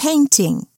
painting.